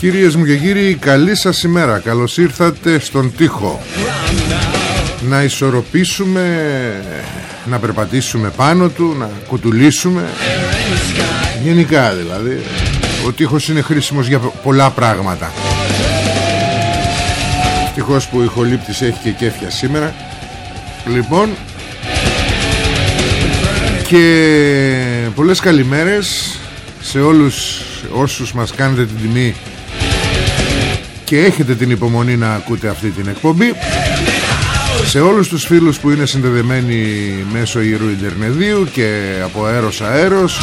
Κυρίες μου και κύριοι, καλή σας ημέρα. Καλώς ήρθατε στον τοίχο. Να ισορροπήσουμε, να περπατήσουμε πάνω του, να κουτουλήσουμε. Γενικά δηλαδή. Ο τείχος είναι χρήσιμος για πολλά πράγματα. Ευτυχώς που η χολύπτης έχει και κέφια σήμερα. Λοιπόν, και πολλές καλημέρες σε όλους όσους μας κάνετε την τιμή και έχετε την υπομονή να ακούτε αυτή την εκπομπή σε όλους τους φίλους που είναι συνδεδεμένοι μέσω ιερού Ιντερνεδίου και από αέρος αέρος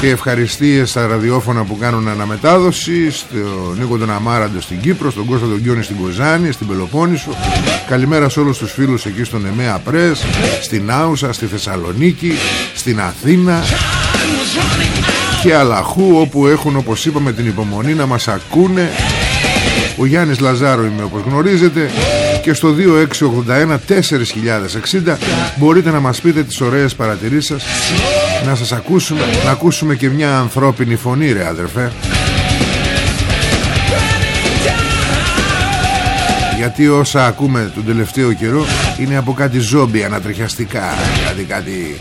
και ευχαριστίες στα ραδιόφωνα που κάνουν αναμετάδοση στον Νίκο τον Αμάραντο στην Κύπρο στον Κώστα τον Γκιόνι στην Κοζάνη στην Πελοπόννησο. Καλημέρα σε όλους τους φίλους εκεί στον Εμέα Πρές στην Άουσα, στη Θεσσαλονίκη στην Αθήνα και Αλαχού όπου έχουν όπως είπαμε την υπομονή να μας ακούνε. Ο Γιάννης Λαζάρο είμαι όπως γνωρίζετε και στο 2681 4060 μπορείτε να μας πείτε τις ωραίες παρατηρήσεις σας να σας ακούσουμε να ακούσουμε και μια ανθρώπινη φωνή ρε αδερφέ. Γιατί όσα ακούμε τον τελευταίο καιρό είναι από κάτι ζόμπι ανατριχιαστικά κάτι κάτι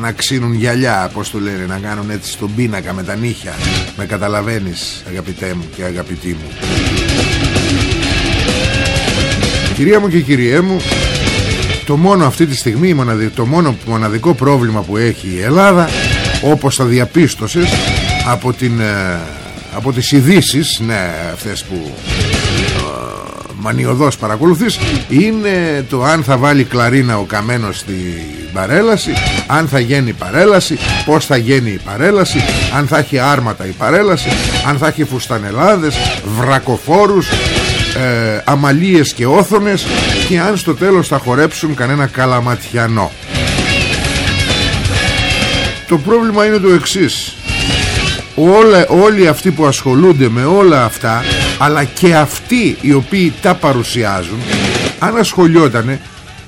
να ξύνουν γυαλιά πως το λένε να κάνουν έτσι στον πίνακα με τα νύχια. Με καταλαβαίνεις αγαπητέ μου και αγαπητή μου Κυρία μου και κυριέ μου Το μόνο αυτή τη στιγμή Το μόνο μοναδικό πρόβλημα που έχει η Ελλάδα Όπως θα διαπίστωσες Από, την, ε, από τις ειδήσεις Ναι αυτές που ε, Μανιωδώς παρακολουθείς Είναι το αν θα βάλει κλαρίνα ο Καμένος στη παρέλαση Αν θα γίνει παρέλαση Πως θα γίνει η παρέλαση Αν θα έχει άρματα η παρέλαση Αν θα έχει φουστανελάδες Βρακοφόρους ε, αμαλίες και όθονες και αν στο τέλος θα χορέψουν κανένα καλαματιανό. Το πρόβλημα είναι το εξής. Όλα, όλοι αυτοί που ασχολούνται με όλα αυτά αλλά και αυτοί οι οποίοι τα παρουσιάζουν αν ασχολιότανε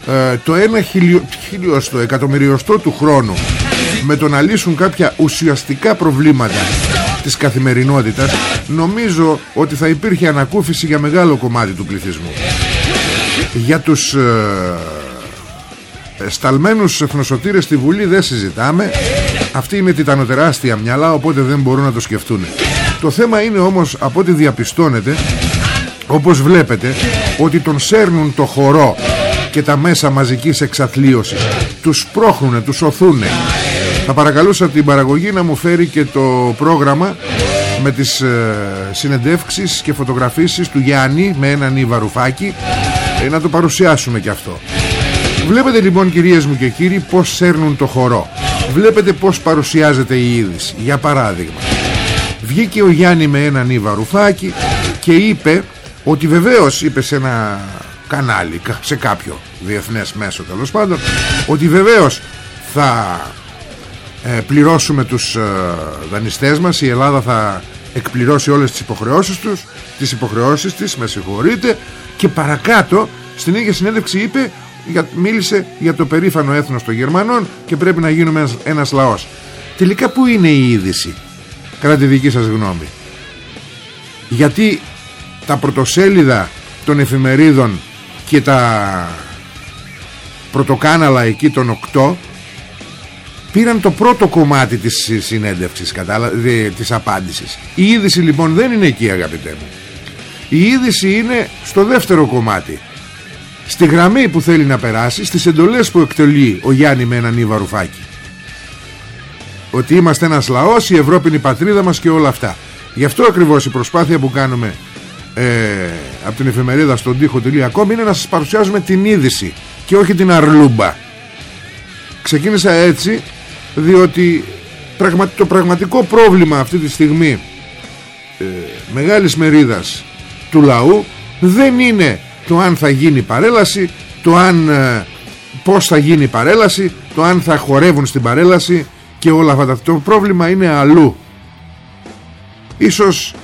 ε, το ένα χιλιο, χιλιοστό, εκατομμυριοστό του χρόνου με το να λύσουν κάποια ουσιαστικά προβλήματα της καθημερινότητας νομίζω ότι θα υπήρχε ανακούφιση για μεγάλο κομμάτι του πληθυσμού. Για τους ε, σταλμένους εθνοσωτήρες στη Βουλή δεν συζητάμε. Αυτοί είναι τιτανοτεράστια μυαλά οπότε δεν μπορούν να το σκεφτούν. Το θέμα είναι όμως από ό,τι διαπιστώνεται όπως βλέπετε ότι τον σέρνουν το χορό και τα μέσα μαζικής εξαθλίωσης. Τους πρόχνουνε, τους οθούνε θα παρακαλούσα την παραγωγή να μου φέρει και το πρόγραμμα με τις ε, συνεντεύξεις και φωτογραφίσεις του Γιάννη με έναν Ιβαρουφάκη ε, να το παρουσιάσουμε και αυτό. Βλέπετε λοιπόν κυρίες μου και κύριοι πως σέρνουν το χορό. Βλέπετε πως παρουσιάζεται η είδηση. Για παράδειγμα Βγήκε ο Γιάννη με έναν Ήβα Ρουφάκη Και είπε ότι βεβαίως είπε σε ένα κανάλι Σε κάποιο διεθνές μέσο τέλος πάντων Ότι βεβαίως θα ε, πληρώσουμε τους ε, δανειστές μας Η Ελλάδα θα εκπληρώσει όλες τις υποχρεώσεις τους Τις υποχρεώσεις της, με συγχωρείτε Και παρακάτω στην ίδια συνέντευξη είπε για, μίλησε για το περήφανο έθνος των Γερμανών και πρέπει να γίνουμε ένας, ένας λαός. Τελικά πού είναι η είδηση, κατά τη δική σας γνώμη; Γιατί τα πρωτοσέλιδα των εφημερίδων και τα πρωτοκάναλα εκεί των 8 πήραν το πρώτο κομμάτι της συνέντευξης κατάλα... της απάντησης. Η είδηση λοιπόν δεν είναι εκεί αγαπητέ μου. Η είδηση είναι στο δεύτερο κομμάτι. Στη γραμμή που θέλει να περάσει στις εντολές που εκτελεί ο Γιάννη με έναν Ήβα Ρουφάκη. Ότι είμαστε ένας λαός η Ευρώπη είναι η πατρίδα μας και όλα αυτά. Γι' αυτό ακριβώς η προσπάθεια που κάνουμε ε, από την εφημερίδα στον τοίχο.com είναι να σας παρουσιάζουμε την είδηση και όχι την αρλούμπα. Ξεκίνησα έτσι διότι το πραγματικό πρόβλημα αυτή τη στιγμή ε, μεγάλης μερίδας του λαού δεν είναι το αν θα γίνει παρέλαση το αν ε, πως θα γίνει παρέλαση το αν θα χορεύουν στην παρέλαση και όλα αυτά. Το πρόβλημα είναι αλλού. Ίσως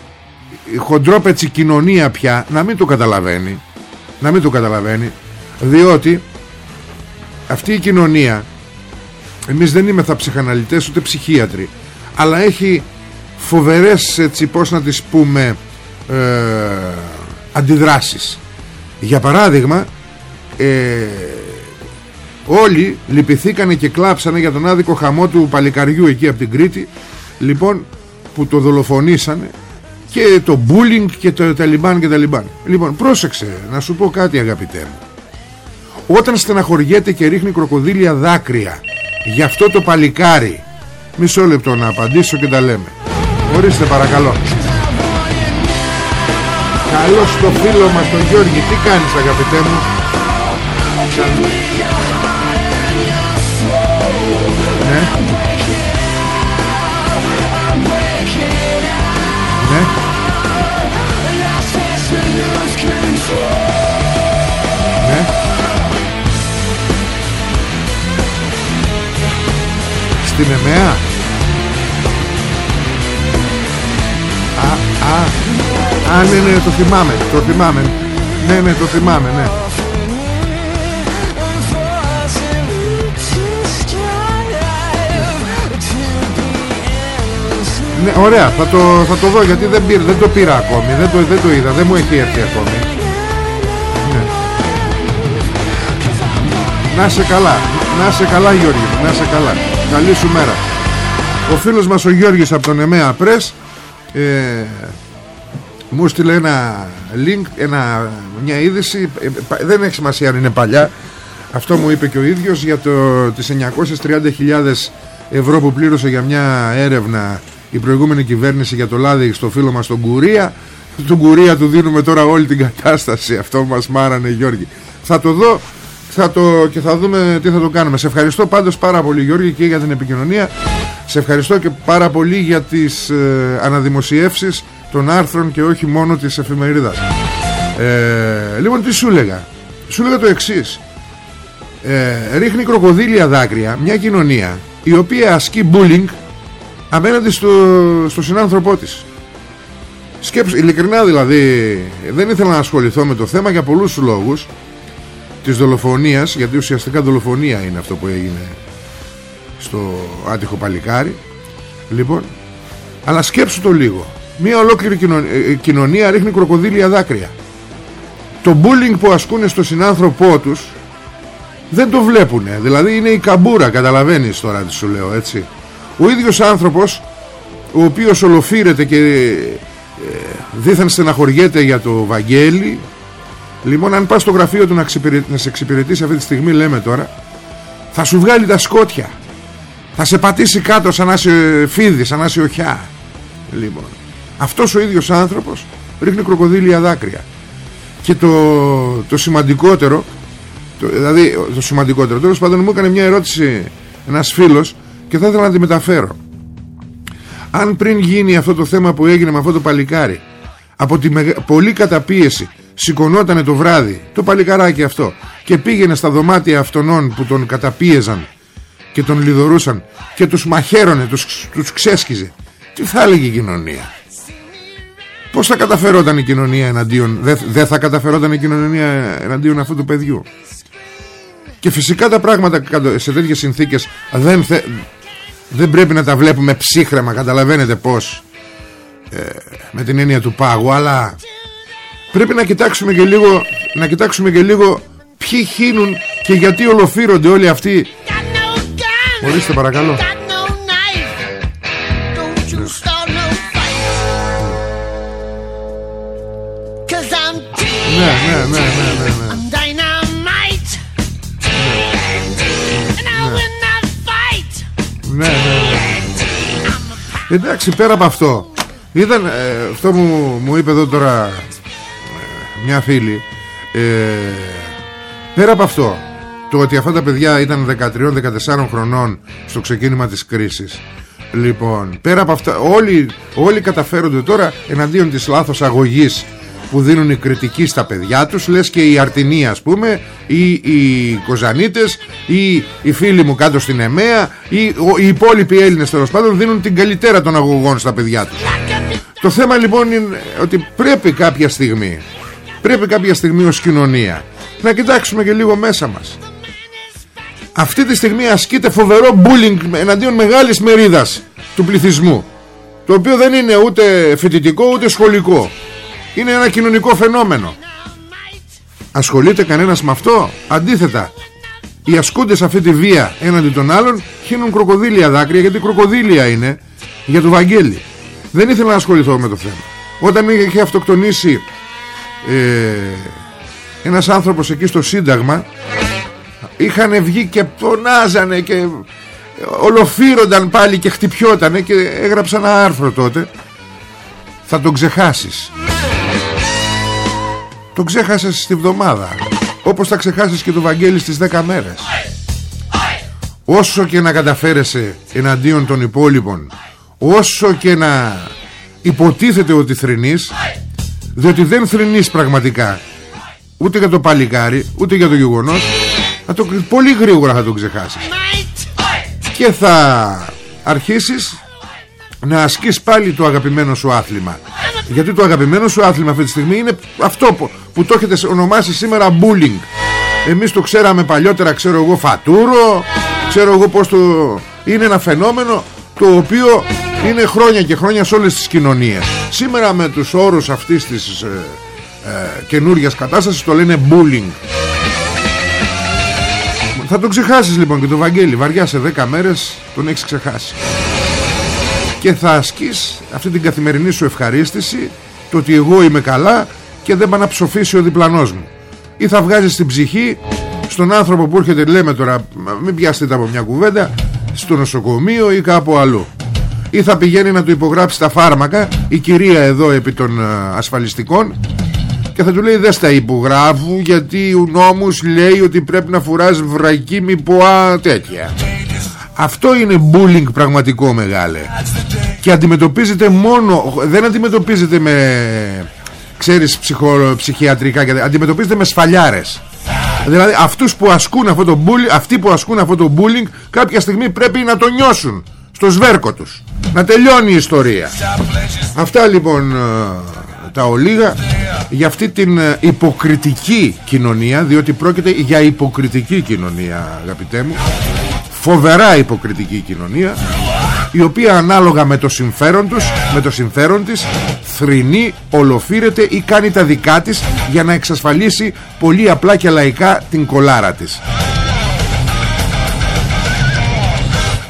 η χοντρόπετσι κοινωνία πια να μην το καταλαβαίνει. Να μην το καταλαβαίνει. Διότι αυτή η κοινωνία εμείς δεν είμαστε ψυχαναλυτές ούτε ψυχίατροι. Αλλά έχει φοβερές έτσι πως να τις πούμε ε, αντιδράσεις. Για παράδειγμα ε, όλοι λυπηθήκανε και κλάψανε για τον άδικο χαμό του παλικαριού εκεί από την Κρήτη. Λοιπόν που το δολοφονήσανε και το bullying και το ταλιμπάν και ταλιμπάν. Λοιπόν πρόσεξε να σου πω κάτι αγαπητέ μου. Όταν στεναχωριέται και ρίχνει κροκοδίλια δάκρυα για αυτό το παλικάρι. Μισό λεπτό να απαντήσω και τα λέμε. Ορίστε παρακαλώ. Καλώς το φίλο μας τον Γιώργη. Τι κάνεις αγαπητέ μου; Ναι Ναι Στην ΕΜΕΑ Α, α Α, ναι, ναι, το θυμάμαι, το θυμάμαι. Ναι, ναι, το θυμάμαι, ναι. Ναι, ωραία, θα το, θα το δω γιατί δεν, πήρα, δεν το πήρα ακόμη, δεν το, δεν το είδα, δεν μου έχει έρθει ακόμη. Ναι. Να σε καλά, να σε καλά Γιώργη, να σε καλά. Καλή σου μέρα. Ο φίλος μας ο Γιώργης από τον ΕΜΕΑ Πρες ε, μου στείλε ένα link, ένα, μια είδηση, ε, δεν έχει σημασία αν είναι παλιά, αυτό μου είπε και ο ίδιος για το, τις 930.000 ευρώ που πλήρωσε για μια έρευνα η προηγούμενη κυβέρνηση για το λάδι στο φίλο μας τον Κουρία. Τον Κουρία του δίνουμε τώρα όλη την κατάσταση, αυτό μας μάρανε Γιώργη. Θα το δω θα το, και θα δούμε τι θα το κάνουμε. Σε ευχαριστώ πάντως πάρα πολύ Γιώργη και για την επικοινωνία. Σε ευχαριστώ και πάρα πολύ για τις ε, αναδημοσιεύσεις των άρθρων και όχι μόνο της εφημερίδας ε, λοιπόν τι σου έλεγα; Σου έλεγα το εξής ε, ρίχνει κροκοδίλια δάκρυα μια κοινωνία η οποία ασκεί bullying απέναντι στο, στο συνάνθρωπό της Σκέψου, ειλικρινά δηλαδή δεν ήθελα να ασχοληθώ με το θέμα για πολλούς λόγους της δολοφονίας γιατί ουσιαστικά δολοφονία είναι αυτό που έγινε στο άτυχο παλικάρι. Λοιπόν αλλά σκέψου το λίγο. Μια ολόκληρη ε, ε, κοινωνία ρίχνει κροκοδίλια δάκρυα. Το bullying που ασκούν στο συνάνθρωπό τους δεν το βλέπουνε. Δηλαδή είναι η καμπούρα καταλαβαίνεις τώρα τι σου λέω έτσι. Ο ίδιος άνθρωπος ο οποίος ολοφύρεται και ε, δίθεν στεναχωριέται για το Βαγγέλη λοιπόν αν πας στο γραφείο του να, να σε εξυπηρετήσει αυτή τη στιγμή λέμε τώρα θα σου βγάλει τα σκότια. Θα σε πατήσει κάτω σαν να είσαι φίδι, σαν να είσαι οχιά. Λοιπόν αυτός ο ίδιος άνθρωπος ρίχνει κροκοδίλια δάκρυα. Και το, το σημαντικότερο το, δηλαδή το σημαντικότερο τέλος πάντων μου έκανε μια ερώτηση ένας φίλος και θα ήθελα να τη μεταφέρω. Αν πριν γίνει αυτό το θέμα που έγινε με αυτό το παλικάρι από τη μεγα... πολύ καταπίεση σηκωνότανε το βράδυ το παλικαράκι αυτό και πήγαινε στα δωμάτια αυτών που τον καταπίεζαν και τον λιδωρούσαν και τους μαχαίρωνε, τους, τους ξέσκιζε. Τι θα έλεγε η κοινωνία; Πως θα καταφερόταν η κοινωνία εναντίον δεν δε θα καταφερόταν η κοινωνία εναντίον αυτού του παιδιού; Και φυσικά τα πράγματα σε τέτοιες συνθήκες δεν, δεν πρέπει να τα βλέπουμε ψύχρεμα καταλαβαίνετε πως ε, με την έννοια του πάγου αλλά πρέπει να κοιτάξουμε και λίγο να κοιτάξουμε και λίγο ποιοι χύνουν και γιατί ολοφύρονται όλοι αυτοί Ορίστε παρακαλώ Ναι, ναι, ναι, ναι, ναι, ναι. Ναι, ναι, ναι. Εντάξει, πέρα από αυτό ήταν, ε, αυτό μου, μου είπε εδώ τώρα ε, μια φίλη ε, πέρα από αυτό το ότι αυτά τα παιδιά ήταν 13-14 χρονών στο ξεκίνημα της κρίσης λοιπόν πέρα από αυτά όλοι, όλοι καταφέρονται τώρα εναντίον της λάθος αγωγής που δίνουν οι κριτικοί στα παιδιά τους λες και οι αρτινοί ας πούμε ή οι κοζανίτες ή οι φίλοι μου κάτω στην ΕΜΕΑ ή οι υπόλοιποι Έλληνες τέλος πάντων δίνουν την καλύτερα των αγωγών στα παιδιά τους. Το θέμα λοιπόν είναι ότι πρέπει κάποια στιγμή πρέπει κάποια στιγμή ως κοινωνία να κοιτάξουμε και λίγο μέσα μας. Αυτή τη στιγμή ασκείται φοβερό bullying εναντίον μεγάλης μερίδας του πληθυσμού το οποίο δεν είναι ούτε φοιτητικό ούτε σχολικό. Είναι ένα κοινωνικό φαινόμενο. Ασχολείται κανένας με αυτό; Αντίθετα οι ασκούντες αυτή τη βία έναντι των άλλων χύνουν κροκοδίλια δάκρυα γιατί κροκοδίλια είναι για το Βαγγέλη. Δεν ήθελα να ασχοληθώ με το θέμα. Όταν είχε αυτοκτονήσει ε, ένας άνθρωπος εκεί στο Σύνταγμα είχαν βγει και πονάζανε και ολοφύρονταν πάλι και χτυπιότανε και έγραψα ένα άρθρο τότε. Θα τον ξεχάσεις. Τον ξέχασες στη βδομάδα όπως θα ξεχάσεις και το Βαγγέλη στις 10 μέρες. Όσο και να καταφέρεσαι εναντίον των υπόλοιπων όσο και να υποτίθεται ότι θρηνείς διότι δεν θρηνείς πραγματικά. Ούτε για το παλικάρι ούτε για το γεγονός. Θα το, πολύ γρήγορα θα τον ξεχάσεις. Και θα αρχίσεις να ασκείς πάλι το αγαπημένο σου άθλημα. Γιατί το αγαπημένο σου άθλημα αυτή τη στιγμή είναι αυτό που, που το έχετε ονομάσει σήμερα bullying. Εμείς το ξέραμε παλιότερα ξέρω εγώ φατούρο ξέρω εγώ πως το είναι ένα φαινόμενο το οποίο είναι χρόνια και χρόνια σε όλες τις κοινωνίες. Σήμερα με τους όρους αυτής της ε, ε, καινούργιας κατάστασης το λένε bullying. Θα τον ξεχάσεις λοιπόν και το Βαγγέλη. Βαριά σε 10 μέρες τον έχεις ξεχάσει. Και θα ασκείς αυτή την καθημερινή σου ευχαρίστηση Το ότι εγώ είμαι καλά Και δεν πάει να ψοφήσει ο διπλανός μου. Ή θα βγάζεις την ψυχή Στον άνθρωπο που έρχεται λέμε τώρα Μην πιάσετε από μια κουβέντα Στο νοσοκομείο ή κάπου αλλού. Ή θα πηγαίνει να του υπογράψει τα φάρμακα Η κυρία εδώ επί των ε, ασφαλιστικών και θα του λέει δεν στα υπογράφου γιατί ο νόμος λέει ότι πρέπει να φοράς βρακή μη ποά τέτοια. Αυτό είναι bullying πραγματικό μεγάλε. Και αντιμετωπίζεται μόνο δεν αντιμετωπίζεται με ξέρεις ψυχο, ψυχιατρικά αντιμετωπίζεται με σφαλιάρες δηλαδή αυτούς που ασκούν αυτό το bullying αυτοί που ασκούν αυτό το bullying κάποια στιγμή πρέπει να το νιώσουν στο σβέρκο τους. Να τελειώνει η ιστορία. Αυτά λοιπόν ε, τα ολίγα για αυτή την ε, υποκριτική κοινωνία διότι πρόκειται για υποκριτική κοινωνία αγαπητέ μου. Φοβερά υποκριτική κοινωνία η οποία ανάλογα με το συμφέρον τους με το συμφέρον της θρηνεί, ολοφύρεται ή κάνει τα δικά της για να εξασφαλίσει πολύ απλά και λαϊκά την κολάρα της.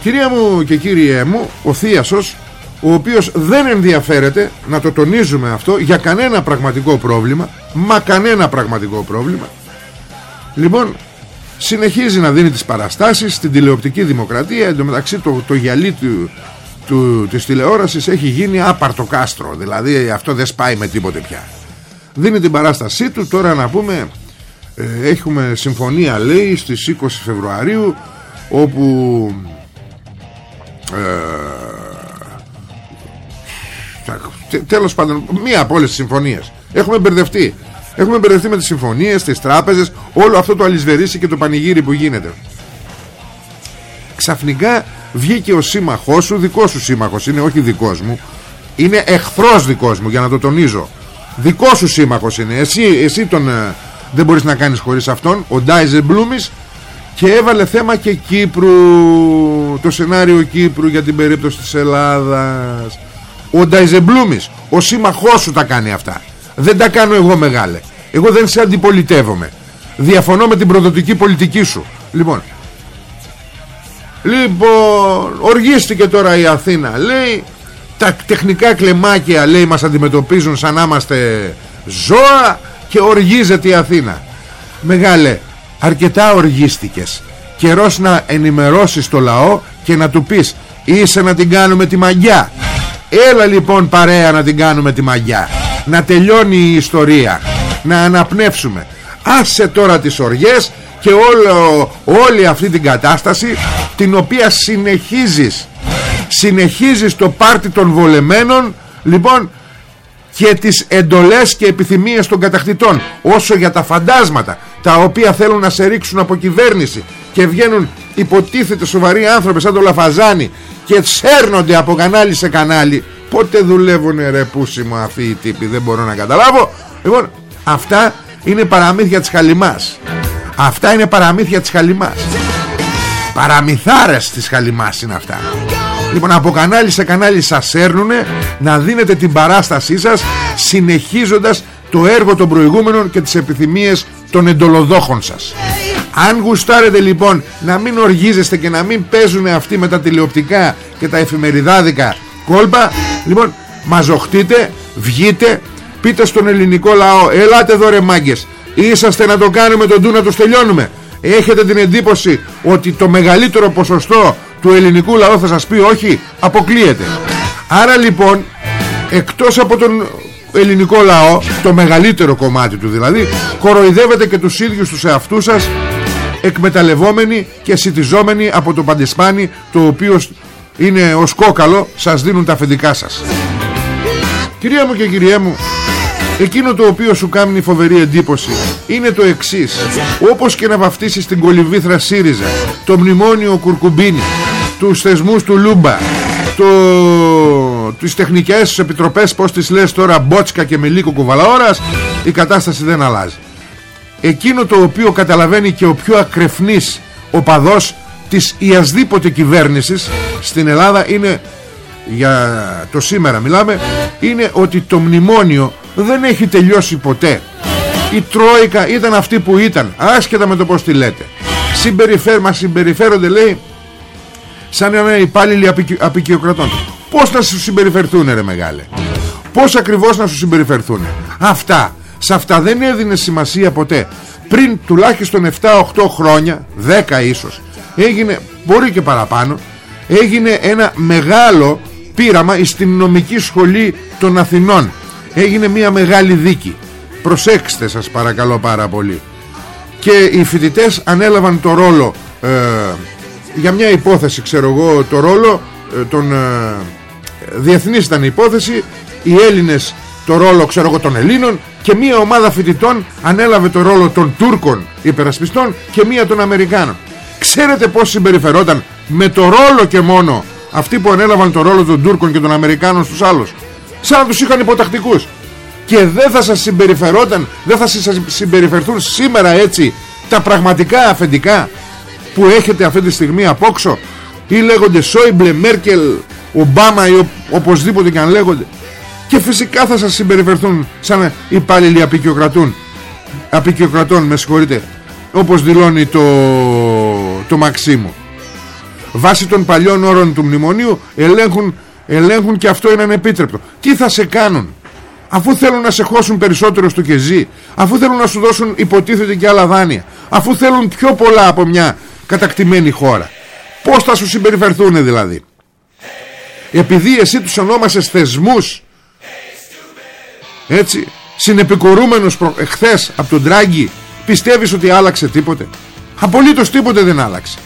Κυρία μου και κύριέ μου ο Θίασος ο οποίος δεν ενδιαφέρεται να το τονίζουμε αυτό για κανένα πραγματικό πρόβλημα μα κανένα πραγματικό πρόβλημα. Λοιπόν συνεχίζει να δίνει τις παραστάσεις στην τηλεοπτική δημοκρατία. Εντωμεταξύ το, το γυαλί του, του, της τηλεόρασης έχει γίνει άπαρτο κάστρο. Δηλαδή αυτό δεν σπάει με τίποτε πια. Δίνει την παράστασή του. Τώρα να πούμε ε, έχουμε συμφωνία λέει στις 20 Φεβρουαρίου όπου ε, τέλος πάντων μία από όλες τις συμφωνίες. Έχουμε μπερδευτεί έχουμε μπερδευτεί με τις συμφωνίες, τις τράπεζες όλο αυτό το αλυσβερίσι και το πανηγύρι που γίνεται. Ξαφνικά βγήκε ο σύμμαχός σου δικός σου σύμμαχος είναι όχι δικός μου είναι εχθρός δικός μου για να το τονίζω. Δικός σου σύμμαχος είναι. Εσύ, εσύ τον ε, δεν μπορείς να κάνεις χωρίς αυτόν ο Ντάιζε Μπλούμις και έβαλε θέμα και Κύπρου το σενάριο Κύπρου για την περίπτωση της Ελλάδας. Ο Ντάιζεμπλούμης ο σύμμαχός σου τα κάνει αυτά δεν τα κάνω εγώ μεγάλε. Εγώ δεν σε αντιπολιτεύομαι. Διαφωνώ με την προδοτική πολιτική σου. Λοιπόν. Λοιπόν οργίστηκε τώρα η Αθήνα. Λέει τα τεχνικά κλεμάκια λέει μας αντιμετωπίζουν σαν να είμαστε ζώα και οργίζεται η Αθήνα. Μεγάλε αρκετά οργίστηκες. Καιρός να ενημερώσεις το λαό και να του πεις είσαι να την κάνουμε τη μαγιά έλα λοιπόν παρέα να την κάνουμε τη μαγιά να τελειώνει η ιστορία. Να αναπνεύσουμε. Άσε τώρα τις οργές και όλο, όλη αυτή την κατάσταση την οποία συνεχίζεις. Συνεχίζεις το πάρτι των βολεμένων λοιπόν και τις εντολές και επιθυμίες των κατακτητών όσο για τα φαντάσματα τα οποία θέλουν να σε ρίξουν από κυβέρνηση και βγαίνουν υποτίθεται σοβαροί άνθρωποι σαν το Λαφαζάνι και σέρνονται από κανάλι σε κανάλι πότε δουλεύουν ρε πούσιμο αυτοί οι τύποι δεν μπορώ να καταλάβω. Λοιπόν αυτά είναι παραμύθια της Χαλιμάς. Αυτά είναι παραμύθια της Χαλιμάς. Παραμυθάρες της Χαλιμάς είναι αυτά. Λοιπόν από κανάλι σε κανάλι σας σέρνουνε να δίνετε την παράστασή σας συνεχίζοντας το έργο των προηγούμενων και τις επιθυμίες των εντολοδόχων σας. Αν γουστάρετε λοιπόν να μην οργίζεστε και να μην παίζουν αυτοί με τα τηλεοπτικά και τα εφημεριδάδικα κόλπα. Λοιπόν μαζοχτείτε, βγείτε πείτε στον ελληνικό λαό ελάτε εδώ ρε μάγκες είσαστε να το κάνουμε τον ντου να το τελειώνουμε έχετε την εντύπωση ότι το μεγαλύτερο ποσοστό του ελληνικού λαού θα σας πει όχι αποκλείεται. Άρα λοιπόν εκτός από τον ελληνικό λαό το μεγαλύτερο κομμάτι του δηλαδή κοροϊδεύετε και τους ίδιους τους εαυτούς σας εκμεταλλευόμενοι και σιτιζόμενοι από το παντεσπάνι το οποίο είναι ως κόκαλο σας δίνουν τα αφεντικά σας. Κυρία μου και κυρία μου Εκείνο το οποίο σου κάνει φοβερή εντύπωση είναι το εξής. Όπως και να βαφτίσεις την κολυμβήθρα ΣΥΡΙΖΑ Το μνημόνιο Κουρκουμπίνη Τους θεσμούς τουλούμπα το... Τις τεχνικές επιτροπές Πώς τις λες τώρα Μπότσκα και Μελίκο Κουβαλαόρας Η κατάσταση δεν αλλάζει. Εκείνο το οποίο καταλαβαίνει και ο πιο ακραιφνής οπαδός της οιασδήποτε κυβέρνησης στην Ελλάδα είναι για το σήμερα μιλάμε είναι ότι το μνημόνιο δεν έχει τελειώσει ποτέ. Η Τρόικα ήταν αυτή που ήταν άσχετα με το πως τη λέτε. Συμπεριφέρ, μας συμπεριφέρονται λέει σαν ένα υπάλληλοι απεικιοκρατών. Πως να σου συμπεριφερθούν ρε μεγάλε; Πως ακριβώς να σου συμπεριφερθούν αυτά σε αυτά δεν έδινε σημασία ποτέ. Πριν τουλάχιστον 7-8 χρόνια 10 ίσως έγινε μπορεί και παραπάνω έγινε ένα μεγάλο πείραμα στην νομική σχολή των Αθηνών. Έγινε μια μεγάλη δίκη. Προσέξτε σας παρακαλώ πάρα πολύ. Και οι φοιτητές ανέλαβαν το ρόλο ε, για μια υπόθεση ξέρω εγώ το ρόλο ε, των ε, διεθνής ήταν η υπόθεση οι Έλληνες το ρόλο ξέρω εγώ των Ελλήνων και μια ομάδα φοιτητών ανέλαβε το ρόλο των Τούρκων υπερασπιστών και μια των Αμερικάνων ξέρετε πως συμπεριφερόταν με το ρόλο και μόνο αυτοί που ανέλαβαν το ρόλο των Τούρκων και των Αμερικάνων στους άλλους. Σαν να τους είχαν υποτακτικούς. Και δεν θα σας συμπεριφερόταν δεν θα σας συμπεριφερθούν σήμερα έτσι τα πραγματικά αφεντικά που έχετε αυτή τη στιγμή απόξω ή λέγονται Σόιμπλε, Μέρκελ, Ομπάμα ή ο, οπωσδήποτε και αν λέγονται. Και φυσικά θα σας συμπεριφερθούν σαν υπάλληλοι απεικιοκρατών απεικιοκρατών με συγχωρείτε. Όπως δηλώνει το, το Μαξίμου. Βάσει των παλιών όρων του μνημονίου ελέγχουν, ελέγχουν και αυτό είναι ανεπίτρεπτο τι θα σε κάνουν; Αφού θέλουν να σε χώσουν περισσότερο στο κεζί αφού θέλουν να σου δώσουν υποτίθεται και άλλα δάνεια αφού θέλουν πιο πολλά από μια κατακτημένη χώρα πως θα σου συμπεριφερθούν δηλαδή; Επειδή εσύ τους ονόμασες θεσμούς έτσι συνεπικορούμενος προ... εχθές από τον Τράγκη Πιστεύεις ότι άλλαξε τίποτε; Απολύτως τίποτε δεν άλλαξε.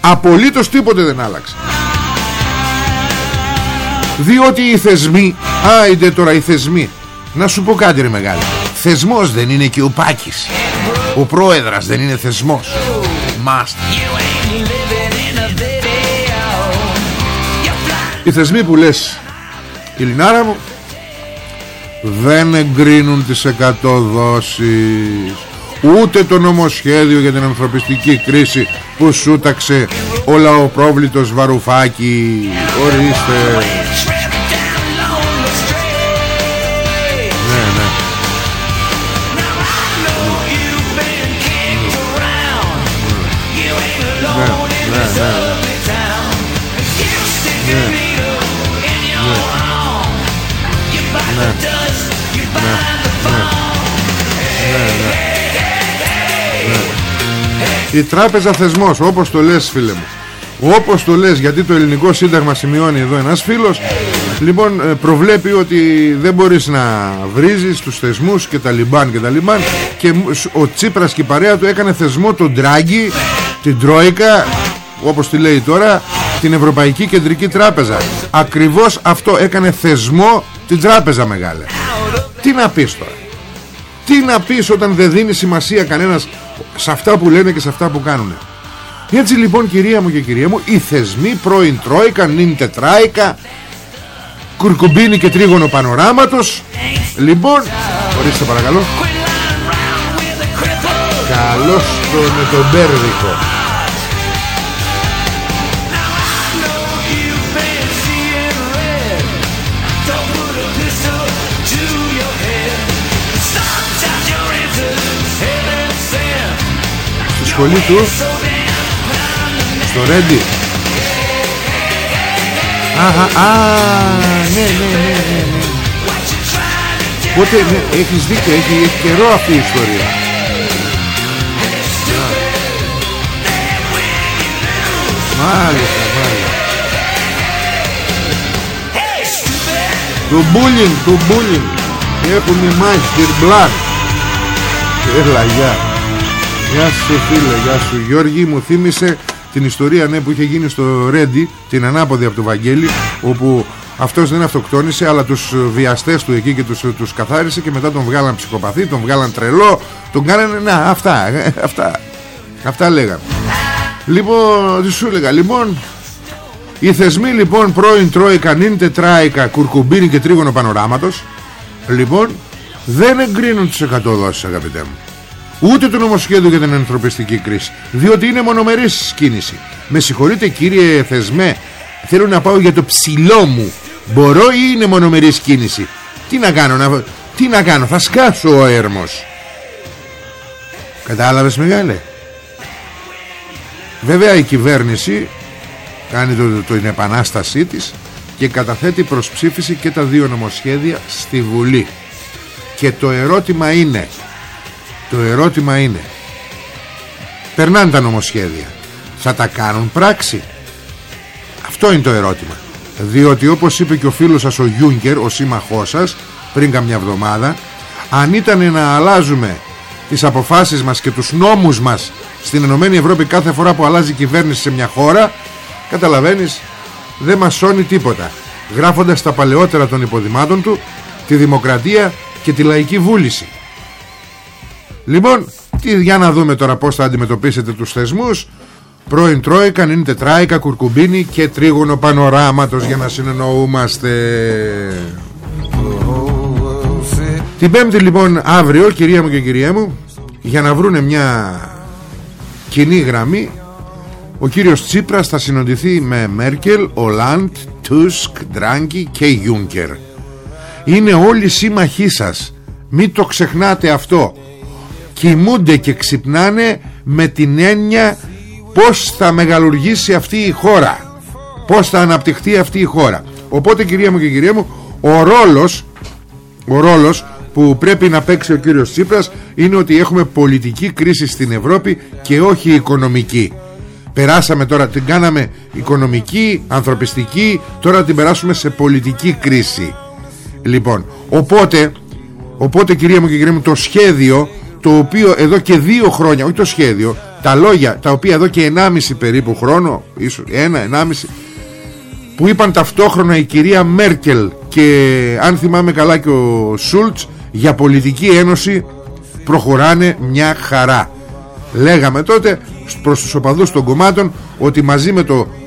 Απολύτως τίποτε δεν άλλαξε. Διότι οι θεσμοί Άιντε τώρα οι θεσμοί. Να σου πω κάτι ρε μεγάλη Θεσμός δεν είναι και ο Πάκης. Ο πρόεδρας δεν είναι θεσμός. Μάστε Οι θεσμοί που λες Η Λινάρα μου Δεν εγκρίνουν τις εκατοδόσεις Ούτε το νομοσχέδιο για την ανθρωπιστική κρίση Που σούταξε ο λαοπρόβλητος Βαρουφάκη. Ορίστε Η τράπεζα θεσμός Όπως το λες φίλε μου Όπως το λες γιατί το ελληνικό σύνταγμα σημειώνει εδώ ένας φίλος Λοιπόν ε, προβλέπει ότι δεν μπορείς να βρίζεις τους θεσμούς και τα λιμπάν και τα λιμπάν. Και ο Τσίπρας και η παρέα του έκανε θεσμό τον Τράγκη Την Τρόικα όπως τη λέει τώρα Την Ευρωπαϊκή Κεντρική Τράπεζα. Ακριβώς αυτό έκανε θεσμό την τράπεζα μεγάλη Τι να πεις τώρα; Τι να πεις όταν δεν δίνει σημασία κανένας σε αυτά που λένε και σε αυτά που κάνουν έτσι λοιπόν κυρία μου και κυρία μου οι θεσμοί πρώην τρόικα, νυν τετράικα κουρκουμπίνι και τρίγωνο πανοράματος λοιπόν ορίστε παρακαλώ. Καλώς το με τον Μπέρδικο σχολή του Στο Ρέντι. Αχα, α, ναι, ναι, ναι, ναι, ναι. Πότε, ναι, έχεις δίκιο, έχει, έχει καιρό αυτή η ιστορία. Μάλιστα, μάλιστα. Το bullying, το bullying Έχουν οι μάχη, μπλακ Έλα, γεια Γεια σου φίλε, γεια σου. Γιώργη Μου θύμισε την ιστορία ναι, που είχε γίνει στο Ρέντι Την ανάποδη από το Βαγγέλη Όπου αυτός δεν αυτοκτόνησε Αλλά τους βιαστές του εκεί και τους, τους καθάρισε Και μετά τον βγάλαν ψυχοπαθή Τον βγάλαν τρελό Τον κάνανε να αυτά Αυτά, αυτά λέγανε. Λοιπόν τι σου έλεγα Λοιπόν οι θεσμοί λοιπόν πρώην Τρόικα, νυν τετράικα, κουρκουμπίνι και τρίγωνο πανοράματος Λοιπόν δεν εγκρίνουν τις εκατοδόσεις αγαπητέ μου ούτε το νομοσχέδιο για την ανθρωπιστική κρίση διότι είναι μονομερής κίνηση. Με συγχωρείτε κύριε Θεσμέ θέλω να πάω για το ψηλό μου. Μπορώ ή είναι μονομερής κίνηση; Τι να κάνω να... τι να κάνω θα σκάσω ο έρμος. Κατάλαβες μεγάλε βέβαια η κυβέρνηση κάνει το, το, την επανάστασή της και καταθέτει προς ψήφιση και τα δύο νομοσχέδια στη Βουλή. Και το ερώτημα είναι το ερώτημα είναι Περνάνε τα νομοσχέδια Θα τα κάνουν πράξη; Αυτό είναι το ερώτημα. Διότι όπως είπε και ο φίλος σας ο Γιούγκερ Ο σύμμαχός σας Πριν καμιά εβδομάδα Αν ήταν να αλλάζουμε τις αποφάσεις μας και τους νόμους μας Στην Ενωμένη Ευρώπη κάθε φορά που αλλάζει κυβέρνηση σε μια χώρα Καταλαβαίνεις Δεν μας σώνει τίποτα Γράφοντας τα παλαιότερα των υποδημάτων του Τη δημοκρατία και τη λαϊκή βούληση Λοιπόν, τι, για να δούμε τώρα πώς θα αντιμετωπίσετε τους θεσμούς. Πρώην Τρόικα, είναι τετράικα, κουρκουμπίνι και τρίγωνο πανοράματος για να συνεννοούμαστε. Την πέμπτη λοιπόν αύριο κυρία μου και κυρία μου Για να βρούνε μια κοινή γραμμή Ο κύριος Τσίπρας θα συνοντηθεί με Μέρκελ, Ολάντ, Τούσκ, Ντράγκη και Γιούνκερ. Είναι όλοι σύμμαχοί σας. Μην το ξεχνάτε αυτό κοιμούνται και ξυπνάνε με την έννοια πως θα μεγαλουργήσει αυτή η χώρα. Πως θα αναπτυχθεί αυτή η χώρα. Οπότε κυρία μου και κυρία μου ο ρόλος ο ρόλος που πρέπει να παίξει ο κύριος Τσίπρας είναι ότι έχουμε πολιτική κρίση στην Ευρώπη και όχι οικονομική. Περάσαμε τώρα την κάναμε οικονομική, ανθρωπιστική τώρα την περάσουμε σε πολιτική κρίση. Λοιπόν οπότε οπότε κυρία μου και κυρία μου το σχέδιο το οποίο εδώ και δύο χρόνια όχι το σχέδιο τα λόγια τα οποία εδώ και 1,5 περίπου χρόνο ίσως ένα, 1,5 που είπαν ταυτόχρονα η κυρία Μέρκελ και αν θυμάμαι καλά και ο Σούλτς για πολιτική ένωση προχωράνε μια χαρά λέγαμε τότε προς τους οπαδούς των κομμάτων ότι μαζί με το ε,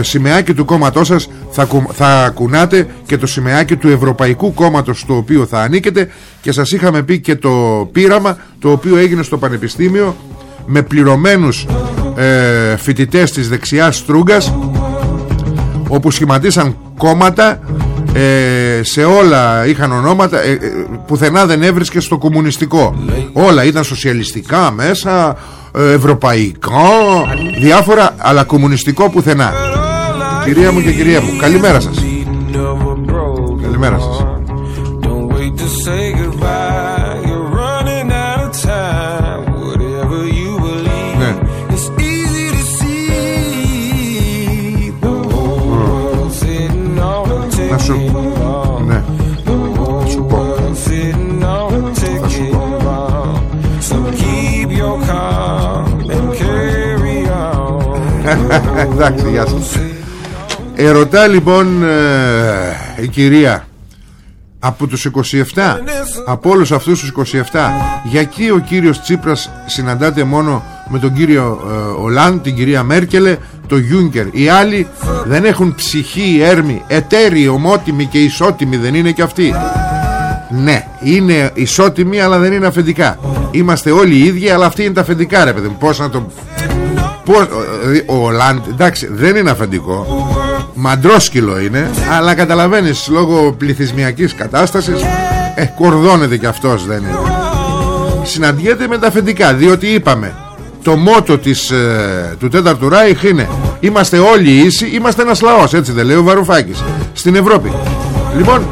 σημαίακι του κόμματός σας θα, θα κουνάτε και το σημαίακι του Ευρωπαϊκού Κόμματος στο οποίο θα ανήκετε. Και σας είχαμε πει και το πείραμα το οποίο έγινε στο Πανεπιστήμιο με πληρωμένους ε, φοιτητές της δεξιάς Στρούγκας όπου σχηματίσαν κόμματα ε, σε όλα είχαν ονόματα ε, ε, πουθενά δεν έβρισκε στο κομμουνιστικό. Όλα ήταν σοσιαλιστικά μέσα ε, ευρωπαϊκό διάφορα αλλά κομμουνιστικό πουθενά. Κυρία μου και κυρία μου καλημέρα σας. Καλημέρα σας Εντάξει γεια σας. Ερωτά λοιπόν ε, η κυρία από τους 27 από όλους αυτούς τους 27 γιατί ο κύριος Τσίπρας συναντάται μόνο με τον κύριο ε, Ολάν την κυρία Μέρκελε το Γιούγκερ οι άλλοι δεν έχουν ψυχή έρμη εταίροι ομότιμοι και ισότιμοι δεν είναι και αυτοί; Ναι είναι ισότιμοι αλλά δεν είναι αφεντικά. Είμαστε όλοι οι ίδιοι αλλά αυτοί είναι τα αφεντικά ρε παιδί πως να το Πώς, ο Ολάντ εντάξει δεν είναι αφεντικό. Μαντρόσκυλο είναι Αλλά καταλαβαίνεις λόγω πληθυσμιακής κατάστασης ε, Κορδώνεται και αυτός δεν είναι. Συναντιέται με τα αφεντικά Διότι είπαμε Το μότο της, ε, του τέταρτου Ράιχ είναι Είμαστε όλοι ίσοι Είμαστε ένας λαός έτσι δεν λέει ο Βαρουφάκης Στην Ευρώπη. Λοιπόν